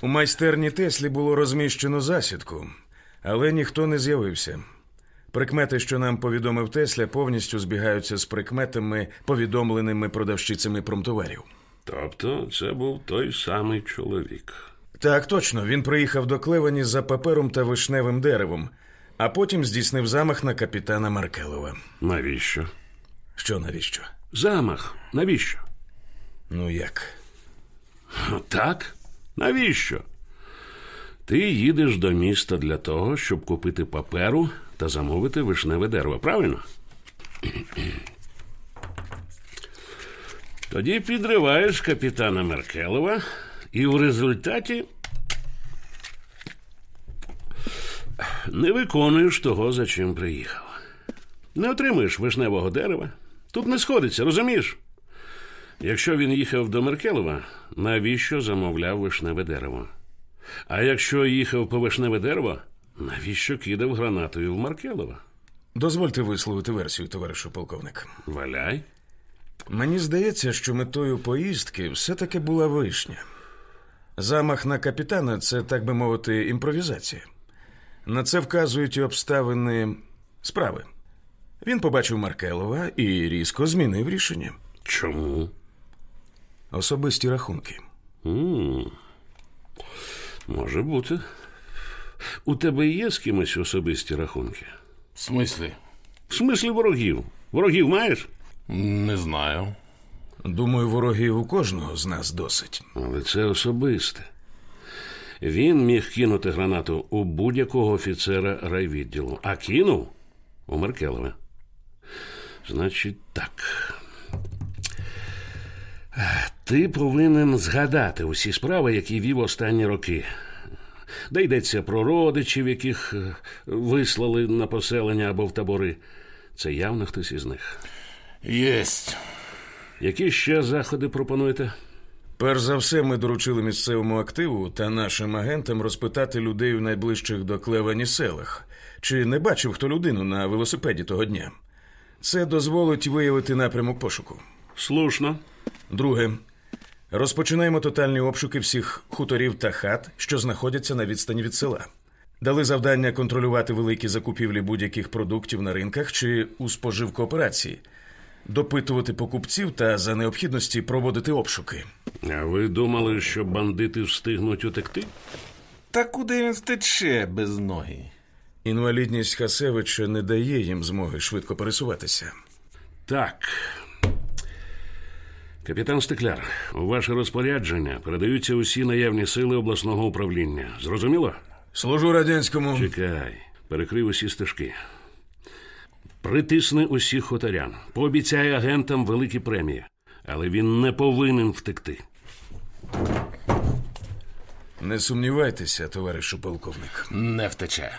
У майстерні Теслі було розміщено засідку, але ніхто не з'явився. Прикмети, що нам повідомив Тесля, повністю збігаються з прикметами, повідомленими продавщицями промтоварів. Тобто це був той самий чоловік. Так, точно, він приїхав до Клевані за папером та вишневим деревом, а потім здійснив замах на капітана Маркелова. Навіщо? Що навіщо? Замах. Навіщо? Ну як? Так? Навіщо? Ти їдеш до міста для того, щоб купити паперу та замовити вишневе дерево, правильно? Тоді підриваєш капітана Меркелова і в результаті не виконуєш того, за чим приїхав. Не отримуєш вишневого дерева. Тут не сходиться, розумієш? Якщо він їхав до Меркелова, навіщо замовляв вишневе дерево? А якщо їхав по вишневе дерево, навіщо кидав гранатою в Маркелова? Дозвольте висловити версію, товаришу полковник. Валяй. Мені здається, що метою поїздки все-таки була вишня. Замах на капітана це, так би мовити, імпровізація. На це вказують і обставини справи. Він побачив Маркелова і різко змінив рішення. Чому? Особисті рахунки. м Може бути. У тебе є з кимось особисті рахунки? В смислі? В смислі ворогів. Ворогів маєш? Не знаю. Думаю, ворогів у кожного з нас досить. Але це особисте. Він міг кинути гранату у будь-якого офіцера райвідділу, а кинув у Меркелова. Значить, так. Ти повинен згадати усі справи, які вів останні роки. Де йдеться про родичів, яких е, вислали на поселення або в табори. Це явно хтось із них. Єсть. Які ще заходи пропонуєте? Перш за все, ми доручили місцевому активу та нашим агентам розпитати людей у найближчих до Клевані селах, чи не бачив хто людину на велосипеді того дня. Це дозволить виявити напрямок пошуку. Слушно. Друге, розпочинаємо тотальні обшуки всіх хуторів та хат, що знаходяться на відстані від села. Дали завдання контролювати великі закупівлі будь-яких продуктів на ринках чи у споживкооперації, допитувати покупців та за необхідності проводити обшуки. А ви думали, що бандити встигнуть утекти? Та куди він втече без ноги? Інвалідність Хасевича не дає їм змоги швидко пересуватися. Так. Капітан Стекляр, у ваше розпорядження передаються усі наявні сили обласного управління. Зрозуміло? Служу радянському. Чекай, перекрив усі стежки. Притисни усіх хуторян. Пообіцяй агентам великі премії. Але він не повинен втекти. Не сумнівайтеся, товаришу полковник. Не втече.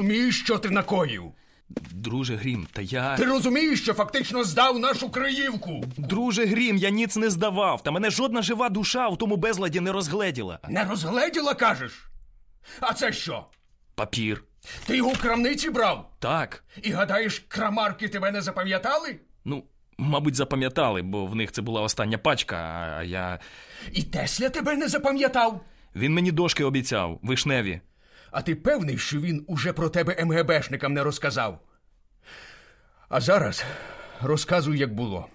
Розумієш, що ти накоїв? Друже Грім, та я. Ти розумієш, що фактично здав нашу Криївку? Друже Грім, я ніц не здавав, та мене жодна жива душа в тому безладі не розгледіла. Не розгледіла, кажеш? А це що? Папір. Ти його в крамниці брав? Так. І гадаєш, крамарки тебе не запам'ятали? Ну, мабуть, запам'ятали, бо в них це була остання пачка, а я. І Тесля тебе не запам'ятав? Він мені дошки обіцяв, вишневі. А ти певний, що він уже про тебе МГБшникам не розказав? А зараз розказуй, як було.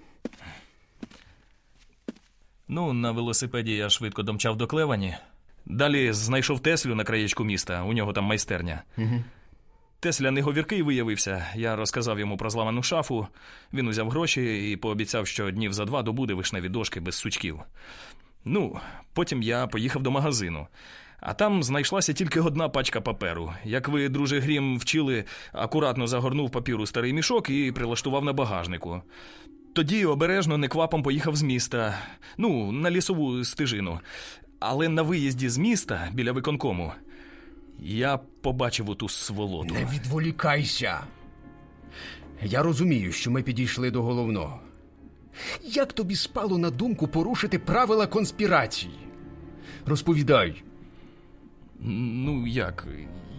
Ну, на велосипеді я швидко домчав до Клевані. Далі знайшов Теслю на краєчку міста, у нього там майстерня. Угу. Тесля не говіркий виявився. Я розказав йому про зламану шафу. Він узяв гроші і пообіцяв, що днів за два добуде вишневі дошки без сучків. Ну, потім я поїхав до магазину. А там знайшлася тільки одна пачка паперу. Як ви, друже Грім, вчили, акуратно загорнув папіру старий мішок і прилаштував на багажнику. Тоді обережно неквапом поїхав з міста, ну, на лісову стежину. Але на виїзді з міста біля виконкому Я побачив оту сволоту. Не відволікайся. Я розумію, що ми підійшли до головного. Як тобі спало на думку порушити правила конспірації? Розповідай. Ну як?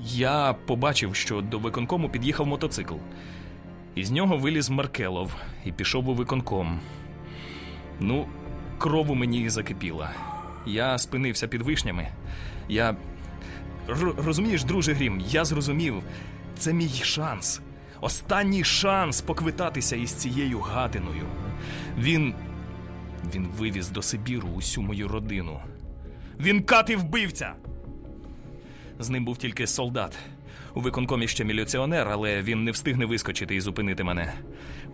Я побачив, що до виконкому під'їхав мотоцикл. Із нього виліз Маркелов і пішов у виконком. Ну, кров у мені закипіла. Я спинився під вишнями. Я. Р- розумієш, друже Грім, я зрозумів. Це мій шанс. Останній шанс поквитатися із цією гадиною. Він. Він вивіз до Сибіру усю мою родину. Він кат і вбивця. З ним був тільки солдат. У виконкомі ще міліціонер, але він не встигне вискочити і зупинити мене.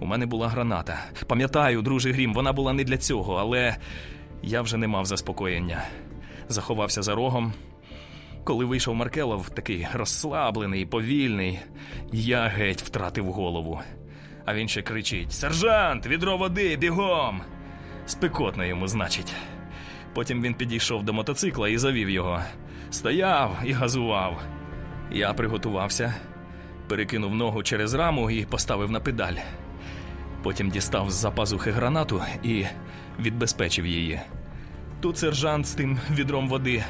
У мене була граната. Пам'ятаю, друже Грім, вона була не для цього, але я вже не мав заспокоєння. Заховався за рогом. Коли вийшов Маркелов, такий розслаблений, повільний, я геть втратив голову. А він ще кричить: Сержант, відро води, бігом! Спекотно йому, значить. Потім він підійшов до мотоцикла і завів його. Стояв і газував. Я приготувався, перекинув ногу через раму і поставив на педаль. Потім дістав з-за пазухи гранату і відбезпечив її. Тут сержант з тим відром води.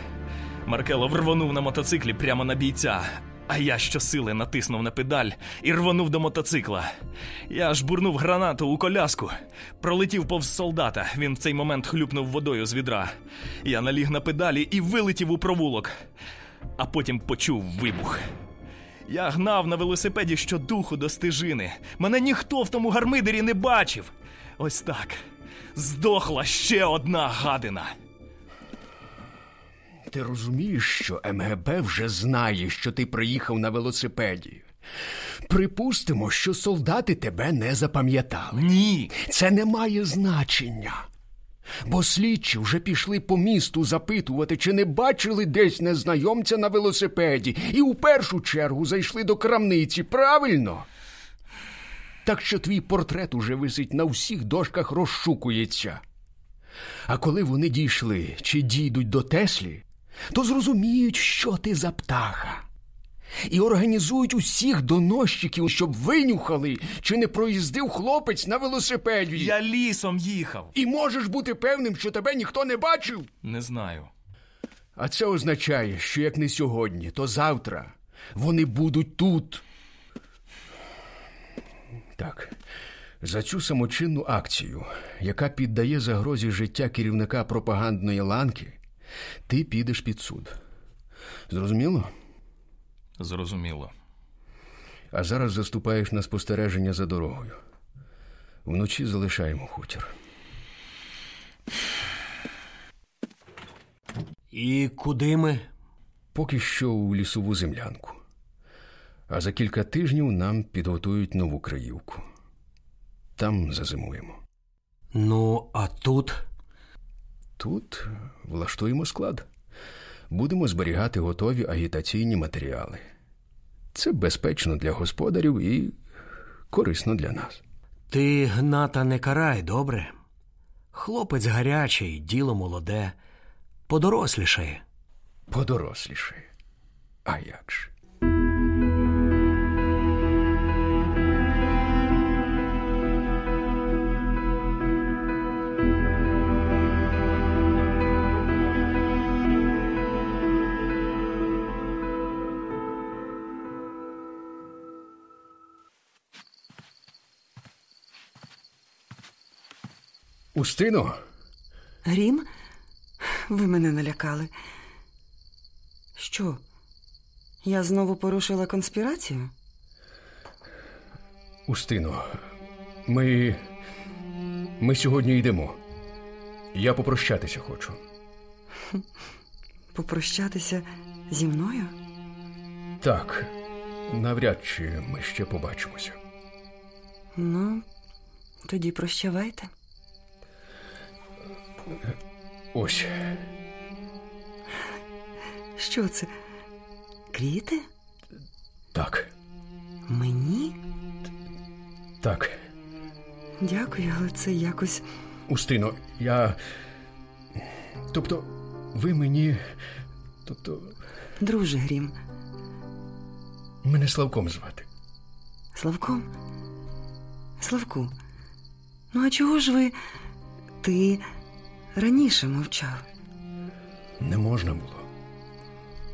Маркелов рвонув на мотоциклі прямо на бійця, а я щосили натиснув на педаль і рвонув до мотоцикла. Я жбурнув гранату у коляску, пролетів повз солдата. Він в цей момент хлюпнув водою з відра. Я наліг на педалі і вилетів у провулок, а потім почув вибух. Я гнав на велосипеді щодуху до стежини. Мене ніхто в тому гармидері не бачив. Ось так. Здохла ще одна гадина. Ти розумієш, що МГБ вже знає, що ти приїхав на велосипеді. Припустимо, що солдати тебе не запам'ятали. Ні. Це не має значення. Бо слідчі вже пішли по місту запитувати, чи не бачили десь незнайомця на велосипеді, і у першу чергу зайшли до крамниці, правильно? Так що твій портрет уже висить на всіх дошках розшукується. А коли вони дійшли чи дійдуть до Теслі, то зрозуміють, що ти за птаха. І організують усіх доносчиків, щоб винюхали, чи не проїздив хлопець на велосипеді. Я лісом їхав. І можеш бути певним, що тебе ніхто не бачив. Не знаю. А це означає, що як не сьогодні, то завтра вони будуть тут. Так, за цю самочинну акцію, яка піддає загрозі життя керівника пропагандної ланки, ти підеш під суд. Зрозуміло? Зрозуміло. А зараз заступаєш на спостереження за дорогою. Вночі залишаємо хутір. І куди ми? Поки що у лісову землянку. А за кілька тижнів нам підготують нову краївку. Там зазимуємо. Ну, а тут. Тут влаштуємо склад. Будемо зберігати готові агітаційні матеріали. Це безпечно для господарів і корисно для нас. Ти гната не карай, добре? Хлопець гарячий, діло молоде, подорослішає. Подоросліше. А як ж? Устино, Грім? Ви мене налякали. Що? Я знову порушила конспірацію? Устино, ми. Ми сьогодні йдемо. Я попрощатися хочу. Попрощатися зі мною? Так, навряд чи ми ще побачимося. Ну, тоді прощавайте. Ось, Що це? Квіти? так, Мені? так. Дякую, але це якось. Устино, я. Тобто, ви мені. Тобто, Друже Грім, Мене Славком звати. Славком? Славку. Ну, а чого ж ви. Ти раніше мовчав? Не можна було.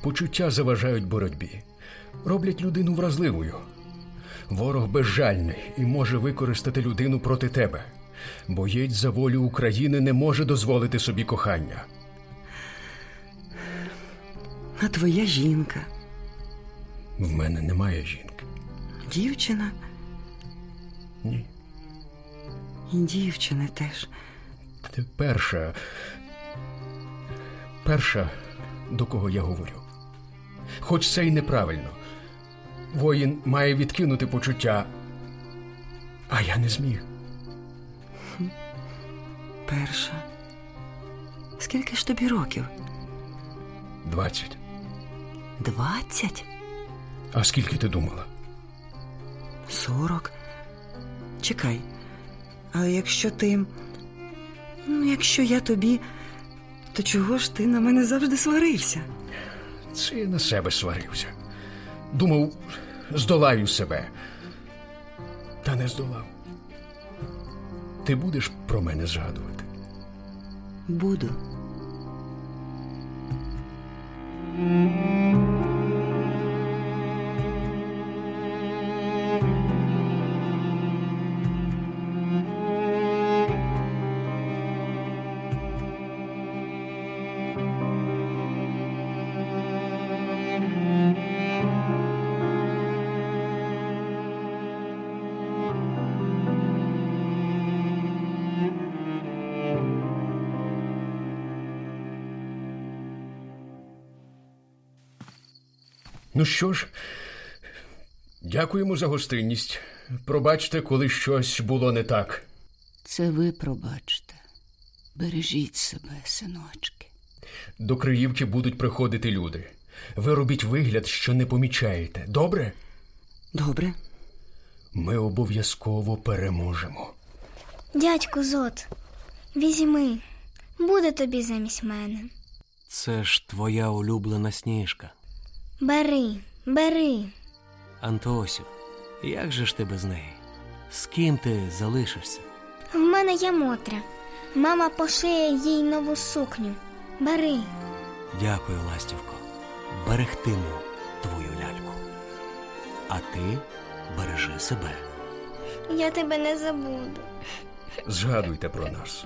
Почуття заважають боротьбі, роблять людину вразливою. Ворог безжальний і може використати людину проти тебе. Боєць за волю України не може дозволити собі кохання. А твоя жінка, В мене немає жінки. дівчина Ні. і дівчини теж. Ти перша. Перша, до кого я говорю. Хоч це й неправильно. Воїн має відкинути почуття, а я не зміг. Перша. Скільки ж тобі років? Двадцять. Двадцять? А скільки ти думала? Сорок. Чекай. Але якщо ти. Ну, якщо я тобі, то чого ж ти на мене завжди сварився? Це я на себе сварився. Думав, здолаю себе. Та не здолав. Ти будеш про мене згадувати. Буду. Ну що ж, дякуємо за гостинність. Пробачте, коли щось було не так. Це ви пробачте. Бережіть себе, синочки. До Криївки будуть приходити люди. Ви робіть вигляд, що не помічаєте. Добре? Добре. Ми обов'язково переможемо. Дядьку Зот, візьми, буде тобі замість мене. Це ж твоя улюблена сніжка. Бери, бери. Антосю, як же ж ти без неї? З ким ти залишишся? В мене є Мотря. Мама пошиє їй нову сукню. Бери. Дякую, Ластівко. Берегтиму твою ляльку. А ти бережи себе. Я тебе не забуду. Згадуйте про нас.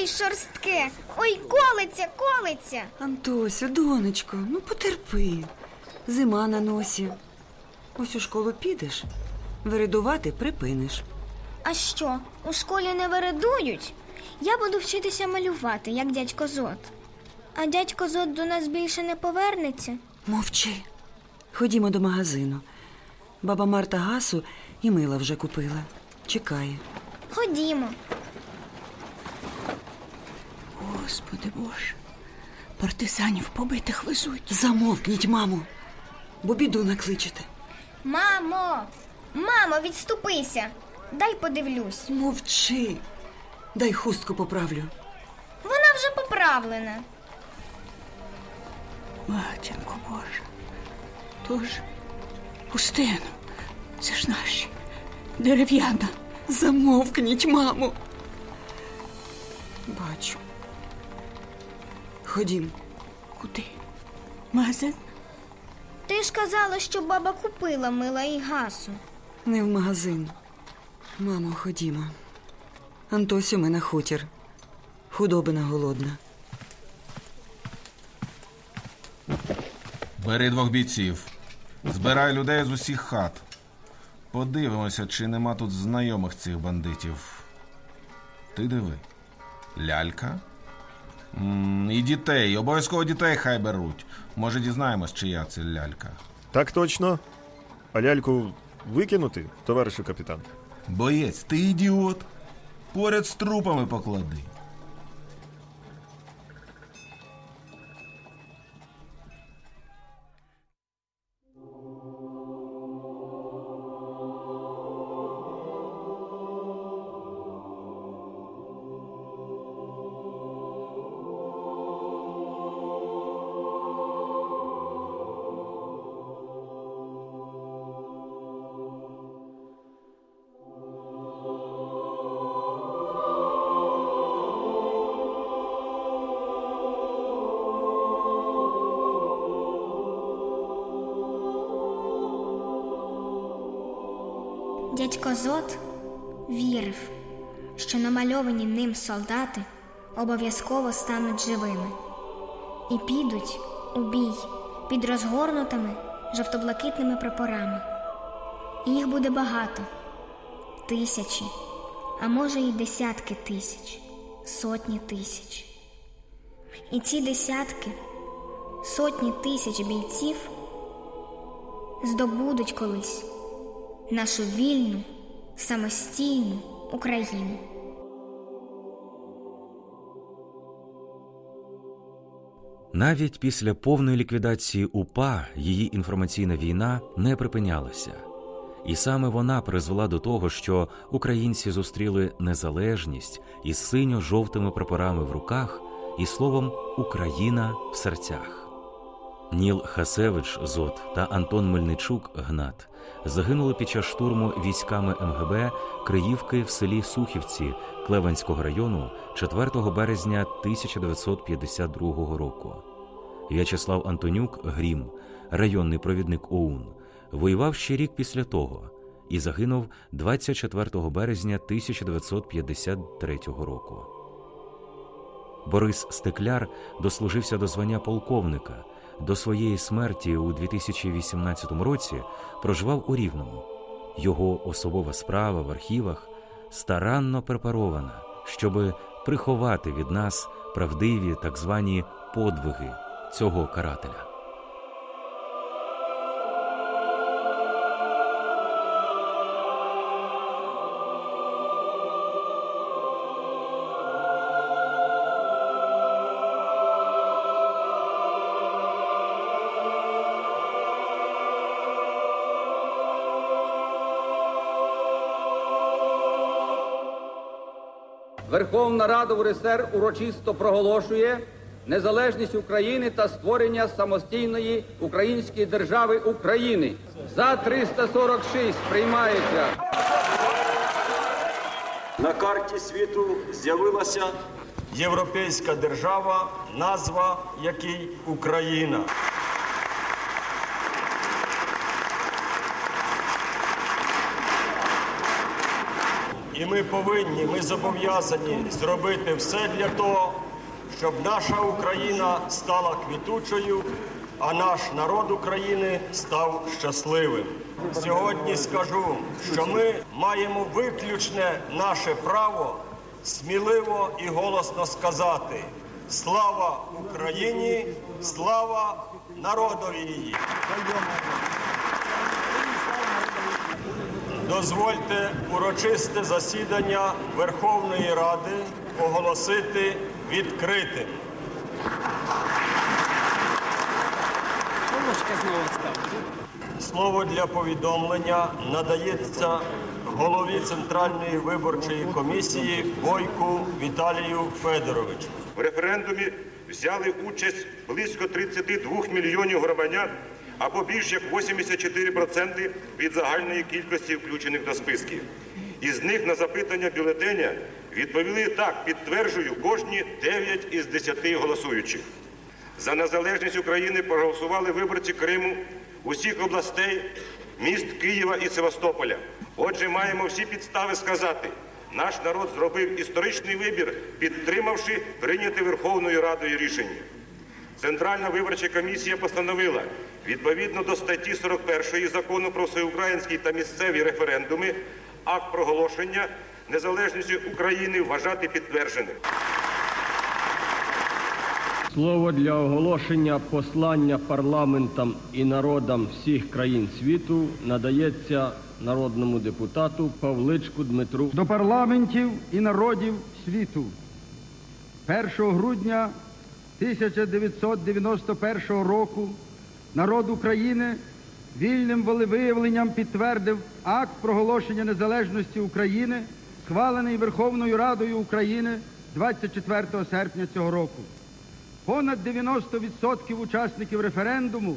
Ой, шорстке, ой, колиться, колиться. Антосю, донечко, ну потерпи. Зима на носі. Ось у школу підеш, виридувати припиниш. А що, у школі не вередують? Я буду вчитися малювати, як дядько Зот. А дядько Зот до нас більше не повернеться. Мовчи. Ходімо до магазину. Баба Марта гасу і мила вже купила. Чекає. Ходімо. Господи Боже, партизанів побитих везуть. Замовкніть, мамо, бо біду накличете. Мамо, мамо, відступися. Дай подивлюсь. Мовчи. Дай хустку поправлю. Вона вже поправлена. Матінко Боже. Тож, Устину, це ж наші. Дерев'яна. Замовкніть, мамо. Бачу. Ходім. Куди? Магазин? Ти ж казала, що баба купила мила і гасу. Не в магазин. Мамо, ходімо. Антосю, ми на хутір. Худобина голодна. Бери двох бійців. Збирай людей з усіх хат. Подивимося, чи нема тут знайомих цих бандитів. Ти диви. Лялька? І дітей. Обов'язково дітей хай беруть. Може, дізнаємось, чия це лялька. Так точно. А ляльку викинути, товаришу капітан. Боєць, ти ідіот. Поряд з трупами поклади. Дядько Зот вірив, що намальовані ним солдати обов'язково стануть живими і підуть у бій під розгорнутими жовто-блакитними прапорами. Їх буде багато тисячі, а може і десятки тисяч, сотні тисяч. І ці десятки, сотні тисяч бійців здобудуть колись нашу вільну, самостійну Україну. Навіть після повної ліквідації УПА її інформаційна війна не припинялася, і саме вона призвела до того, що українці зустріли незалежність із синьо-жовтими прапорами в руках і словом Україна в серцях. Ніл Хасевич Зот та Антон Мельничук Гнат загинули під час штурму військами МГБ Криївки в селі Сухівці Клеванського району 4 березня 1952 року. В'ячеслав Антонюк Грім, районний провідник ОУН, воював ще рік після того і загинув 24 березня 1953 року. Борис Стекляр дослужився до звання полковника. До своєї смерті у 2018 році проживав у Рівному. Його особова справа в архівах старанно препарована, щоби приховати від нас правдиві так звані подвиги цього карателя. Верховна Рада УРСР урочисто проголошує незалежність України та створення самостійної української держави України. За 346 приймається. На карті світу з'явилася європейська держава, назва якій Україна. і ми повинні, ми зобов'язані зробити все для того, щоб наша Україна стала квітучою, а наш народ України став щасливим. Сьогодні скажу, що ми маємо виключне наше право сміливо і голосно сказати: слава Україні, слава народові її! Дозвольте урочисте засідання Верховної Ради оголосити відкритим. Слово для повідомлення надається голові Центральної виборчої комісії Бойку Віталію Федоровичу. В референдумі взяли участь близько 32 мільйонів громадян або більш як 84% від загальної кількості включених до списків. Із них на запитання бюлетеня відповіли так, підтверджую, кожні 9 із 10 голосуючих. За незалежність України проголосували виборці Криму, усіх областей, міст Києва і Севастополя. Отже, маємо всі підстави сказати, наш народ зробив історичний вибір, підтримавши прийняте Верховною Радою рішення. Центральна виборча комісія постановила відповідно до статті 41 закону про всеукраїнські та місцеві референдуми акт проголошення незалежності України вважати підтвердженим. Слово для оголошення послання парламентам і народам всіх країн світу надається народному депутату Павличку Дмитру. До парламентів і народів світу 1 грудня 1991 року народ України вільним волевиявленням підтвердив акт проголошення незалежності України, схвалений Верховною Радою України 24 серпня цього року. Понад 90% учасників референдуму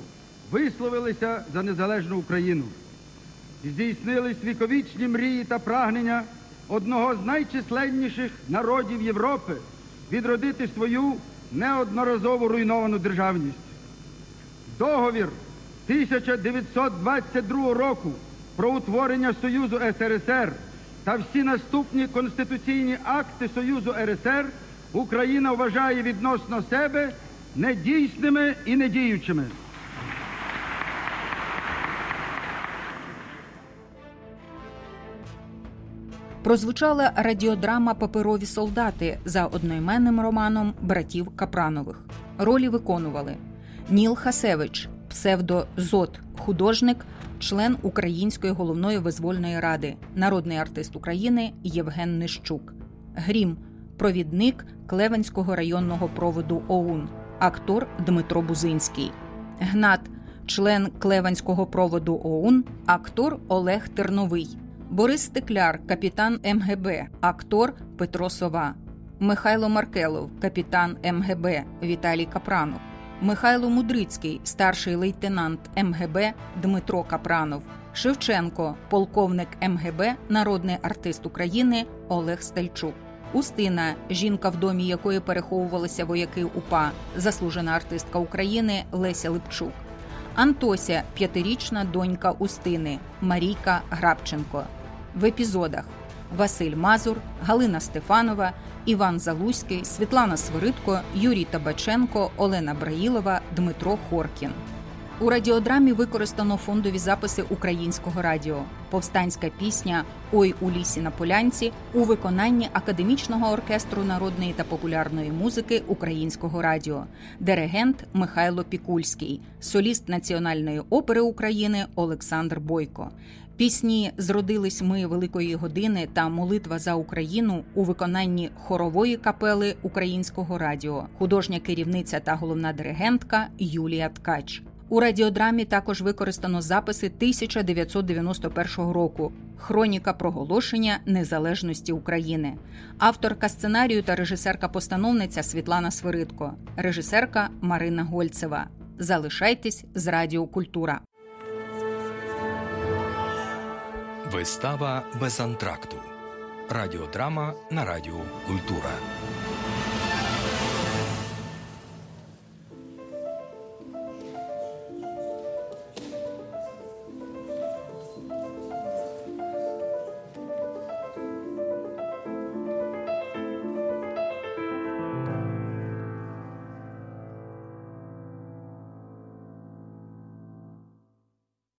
висловилися за незалежну Україну. Здійснились віковічні мрії та прагнення одного з найчисленніших народів Європи відродити свою неодноразово руйновану державність. Договір 1922 року про утворення Союзу СРСР та всі наступні конституційні акти Союзу РСР Україна вважає відносно себе недійсними і недіючими. Прозвучала радіодрама Паперові солдати за одноіменним романом братів Капранових. Ролі виконували Ніл Хасевич, псевдо Зот, художник, член Української головної визвольної ради, народний артист України Євген Нищук, Грім, провідник Клевенського районного проводу ОУН, актор Дмитро Бузинський, Гнат, член Клевенського проводу ОУН, актор Олег Терновий. Борис Стекляр, капітан МГБ, актор Петро Сова, Михайло Маркелов, капітан МГБ Віталій Капранов, Михайло Мудрицький, старший лейтенант МГБ Дмитро Капранов, Шевченко, полковник МГБ, народний артист України Олег Стальчук. Устина, жінка, в домі якої переховувалися вояки УПА, заслужена артистка України Леся Липчук. Антося, п'ятирічна донька Устини Марійка Грабченко. В епізодах Василь Мазур, Галина Стефанова, Іван Залузький, Світлана Свиридко, Юрій Табаченко, Олена Браїлова, Дмитро Хоркін. У радіодрамі використано фондові записи українського радіо, повстанська пісня Ой у лісі на полянці у виконанні академічного оркестру народної та популярної музики українського радіо, диригент Михайло Пікульський, соліст Національної опери України Олександр Бойко. Пісні Зродились ми Великої години та Молитва за Україну у виконанні хорової капели українського радіо, художня керівниця та головна диригентка Юлія Ткач. У радіодрамі також використано записи 1991 року Хроніка проголошення незалежності України, авторка сценарію та режисерка-постановниця Світлана Свиридко, режисерка Марина Гольцева. Залишайтесь з Радіо Культура. Вистава без антракту. Радіодрама на Радіо Культура.